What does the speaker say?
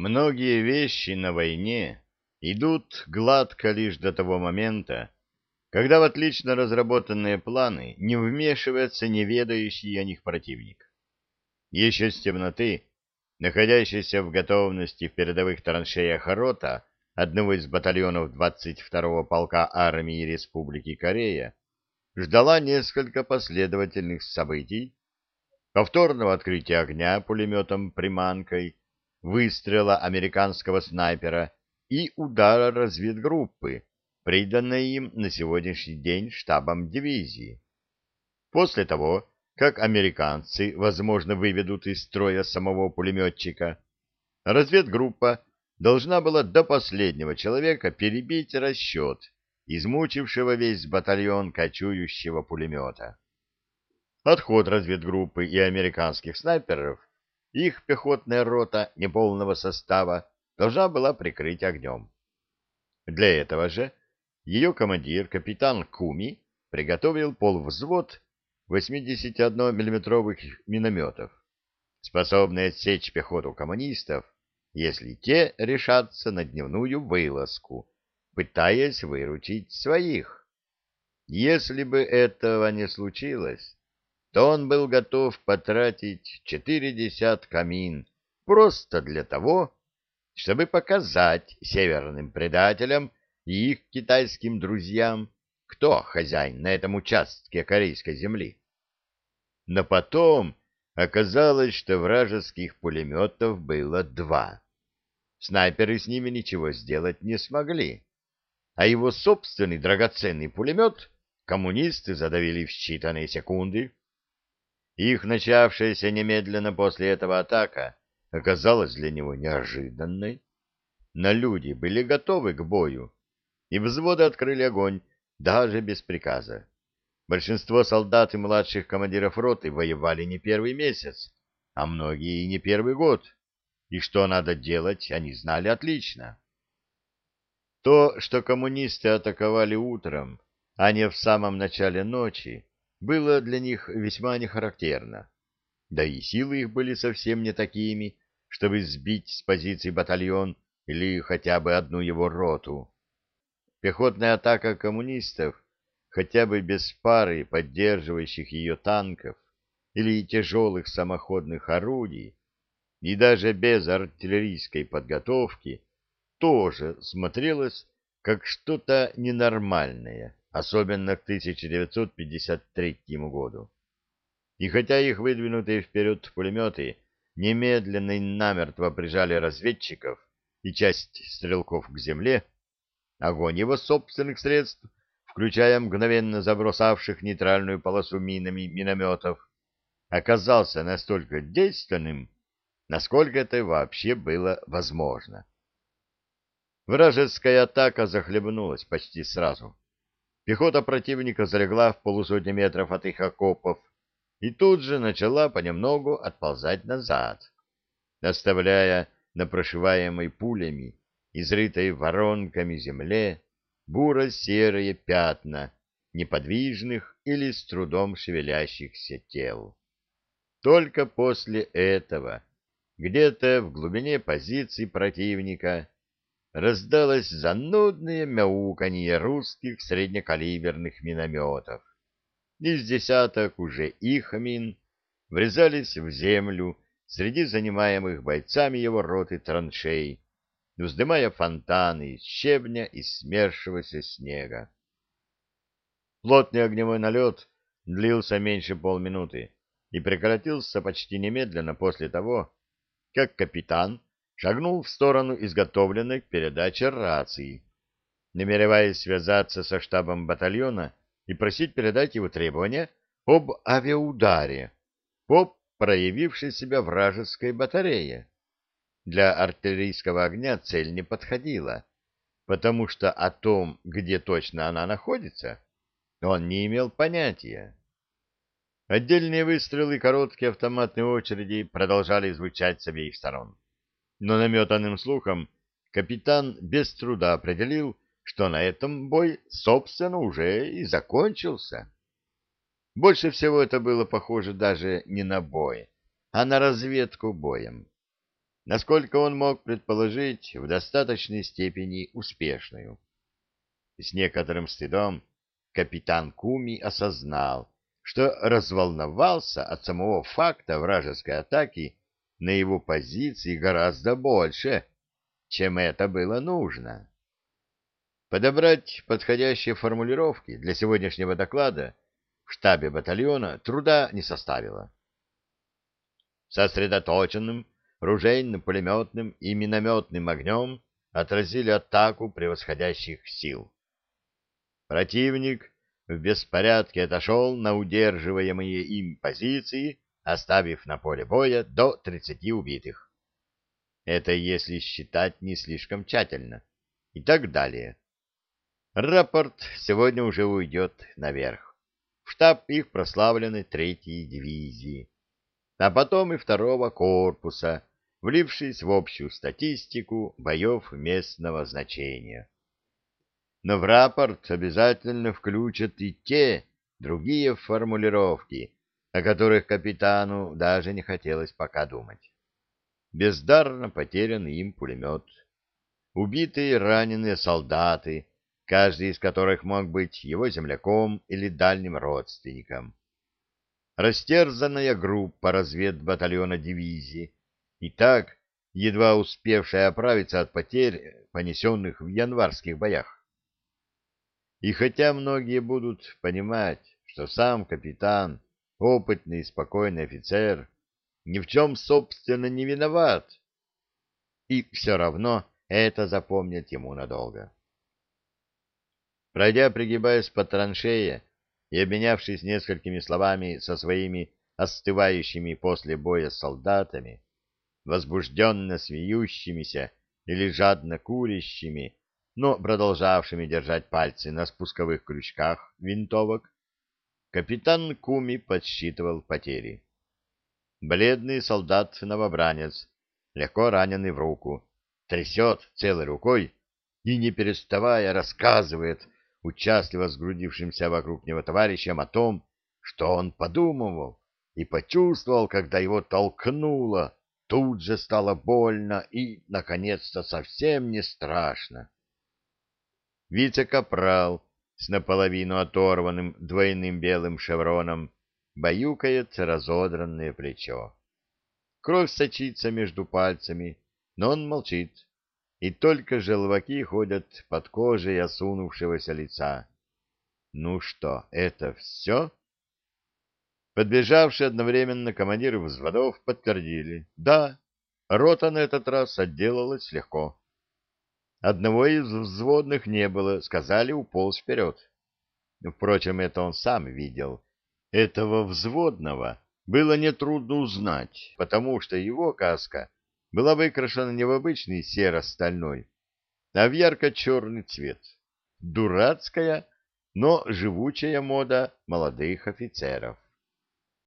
Многие вещи на войне идут гладко лишь до того момента, когда в отлично разработанные планы не вмешивается неведающий о них противник. Еще с темноты, находящийся в готовности в передовых траншеях рота одного из батальонов 22-го полка армии Республики Корея, ждала несколько последовательных событий, повторного открытия огня пулеметом-приманкой, выстрела американского снайпера и удара разведгруппы, приданной им на сегодняшний день штабом дивизии. После того, как американцы, возможно, выведут из строя самого пулеметчика, разведгруппа должна была до последнего человека перебить расчет, измучившего весь батальон кочующего пулемета. Отход разведгруппы и американских снайперов их пехотная рота неполного состава должна была прикрыть огнем. Для этого же ее командир, капитан Куми, приготовил полвзвод 81 миллиметровых минометов, способный отсечь пехоту коммунистов, если те решатся на дневную вылазку, пытаясь выручить своих. Если бы этого не случилось, то он был готов потратить четыре десятка мин просто для того, чтобы показать северным предателям и их китайским друзьям, кто хозяин на этом участке корейской земли. Но потом оказалось, что вражеских пулеметов было два. Снайперы с ними ничего сделать не смогли, а его собственный драгоценный пулемет коммунисты задавили в считанные секунды. Их начавшаяся немедленно после этого атака оказалась для него неожиданной. На люди были готовы к бою, и взводы открыли огонь даже без приказа. Большинство солдат и младших командиров роты воевали не первый месяц, а многие и не первый год, и что надо делать, они знали отлично. То, что коммунисты атаковали утром, а не в самом начале ночи, было для них весьма нехарактерно. Да и силы их были совсем не такими, чтобы сбить с позиций батальон или хотя бы одну его роту. Пехотная атака коммунистов, хотя бы без пары поддерживающих ее танков или тяжелых самоходных орудий, и даже без артиллерийской подготовки, тоже смотрелась как что-то ненормальное особенно к 1953 году. И хотя их выдвинутые вперед пулеметы немедленно и намертво прижали разведчиков и часть стрелков к земле, огонь его собственных средств, включая мгновенно забросавших нейтральную полосу минами минометов, оказался настолько действенным, насколько это вообще было возможно. Вражеская атака захлебнулась почти сразу. Пехота противника залегла в полусотни метров от их окопов и тут же начала понемногу отползать назад, оставляя на прошиваемой пулями, изрытой воронками земле, буро-серые пятна неподвижных или с трудом шевелящихся тел. Только после этого, где-то в глубине позиций противника, раздалось занудное мяуканье русских среднекалиберных минометов. Из десяток уже их мин врезались в землю среди занимаемых бойцами его роты траншей, вздымая фонтаны из щебня и смерзшегося снега. Плотный огневой налет длился меньше полминуты и прекратился почти немедленно после того, как капитан шагнул в сторону изготовленной к передаче рации, намереваясь связаться со штабом батальона и просить передать его требования об авиаударе по проявившей себя вражеской батарее. Для артиллерийского огня цель не подходила, потому что о том, где точно она находится, он не имел понятия. Отдельные выстрелы и короткие автоматные очереди продолжали звучать с обеих сторон но наметанным слухом капитан без труда определил, что на этом бой, собственно, уже и закончился. Больше всего это было похоже даже не на бой, а на разведку боем. насколько он мог предположить, в достаточной степени успешную. С некоторым стыдом капитан Куми осознал, что разволновался от самого факта вражеской атаки на его позиции гораздо больше, чем это было нужно. Подобрать подходящие формулировки для сегодняшнего доклада в штабе батальона труда не составило. Сосредоточенным ружейным, пулеметным и минометным огнем отразили атаку превосходящих сил. Противник в беспорядке отошел на удерживаемые им позиции, оставив на поле боя до 30 убитых. Это если считать не слишком тщательно. И так далее. Рапорт сегодня уже уйдет наверх, в штаб их прославленной третьей дивизии, а потом и второго корпуса, влившись в общую статистику боев местного значения. Но в рапорт обязательно включат и те другие формулировки, о которых капитану даже не хотелось пока думать. Бездарно потерян им пулемет. Убитые и раненые солдаты, каждый из которых мог быть его земляком или дальним родственником. Растерзанная группа разведбатальона дивизии, и так, едва успевшая оправиться от потерь, понесенных в январских боях. И хотя многие будут понимать, что сам капитан, опытный и спокойный офицер, ни в чем, собственно, не виноват, и все равно это запомнят ему надолго. Пройдя, пригибаясь по траншее и обменявшись несколькими словами со своими остывающими после боя солдатами, возбужденно смеющимися или жадно курящими, но продолжавшими держать пальцы на спусковых крючках винтовок, капитан Куми подсчитывал потери. Бледный солдат-новобранец, легко раненый в руку, трясет целой рукой и, не переставая, рассказывает участливо сгрудившимся вокруг него товарищам о том, что он подумывал и почувствовал, когда его толкнуло Тут же стало больно и, наконец-то, совсем не страшно. Вице-капрал с наполовину оторванным двойным белым шевроном баюкает разодранное плечо. Кровь сочится между пальцами, но он молчит, и только желваки ходят под кожей осунувшегося лица. Ну что, это все? Подбежавшие одновременно командиры взводов подтвердили. Да, рота на этот раз отделалась легко. Одного из взводных не было, сказали, уполз вперед. Впрочем, это он сам видел. Этого взводного было нетрудно узнать, потому что его каска была выкрашена не в обычный серо-стальной, а в ярко-черный цвет. Дурацкая, но живучая мода молодых офицеров.